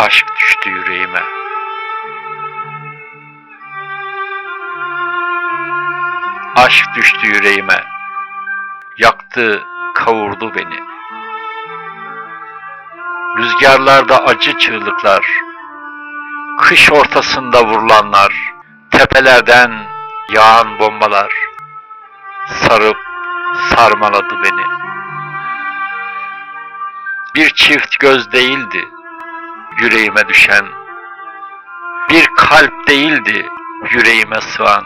Aşk düştü yüreğime. Aşk düştü yüreğime. Yaktı, kavurdu beni. Rüzgarlarda acı çığlıklar, kış ortasında vurulanlar, tepelerden yağan bombalar sarıp sarmaladı beni. Bir çift göz değildi yüreğime düşen, bir kalp değildi yüreğime sığan.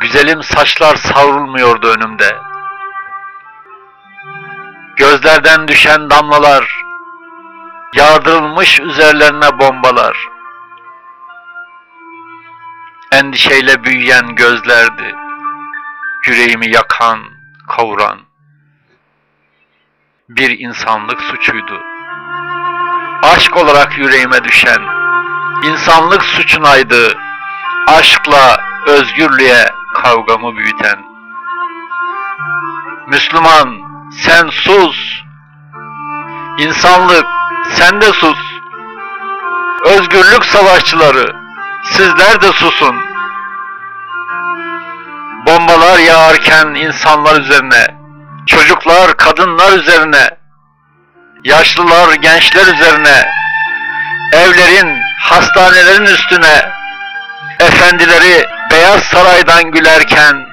Güzelim saçlar savrulmuyordu önümde. Gözlerden düşen damlalar, yağdırılmış üzerlerine bombalar. Endişeyle büyüyen gözlerdi, yüreğimi yakan, kavuran. Bir insanlık suçuydu. Aşk olarak yüreğime düşen, insanlık suçunaydı, aşkla özgürlüğe kavgamı büyüten. Müslüman, sen sus. İnsanlık, sen de sus. Özgürlük savaşçıları, sizler de susun. Bombalar yağarken insanlar üzerine, çocuklar, kadınlar üzerine, yaşlılar, gençler üzerine, evlerin, hastanelerin üstüne, efendileri Beyaz Saray'dan gülerken,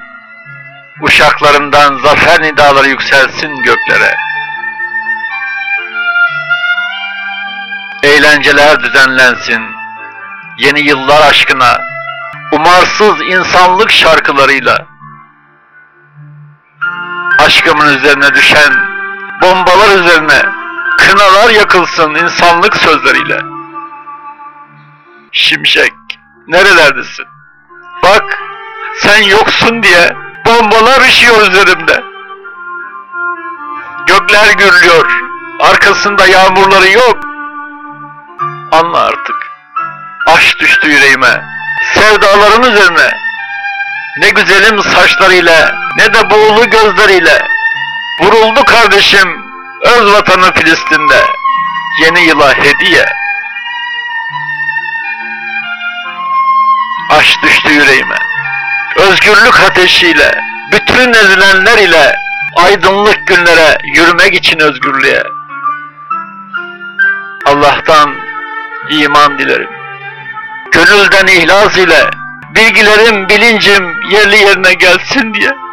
uşaklarından zafer nidaları yükselsin göklere. Eğlenceler düzenlensin, yeni yıllar aşkına, umarsız insanlık şarkılarıyla. Aşkımın üzerine düşen bombalar üzerine kınalar yakılsın insanlık sözleriyle. Şimşek, nerelerdesin? Bak, sen yoksun diye bombalar üşüyor üzerimde. Gökler gürlüyor, arkasında yağmurları yok. Anla artık, aşk düştü yüreğime, sevdaların üzerine. Ne güzelim saçlarıyla, ne de buğulu gözleriyle. Vuruldu kardeşim, öz vatanı Filistin'de. Yeni yıla hediye. Aşk düştü yüreğime. Özgürlük ateşiyle, bütün ezilenler ile aydınlık günlere yürümek için özgürlüğe. Allah'tan iman dilerim. Gönülden ihlas ile bilgilerim, bilincim yerli yerine gelsin diye.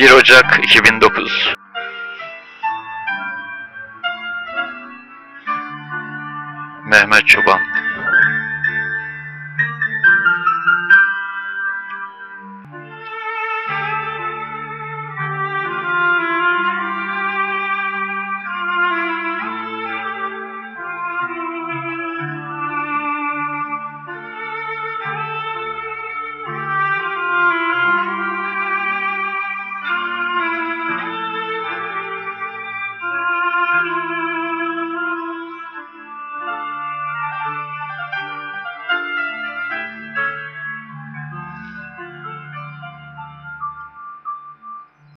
...1 Ocak 2009 Mehmet Çoban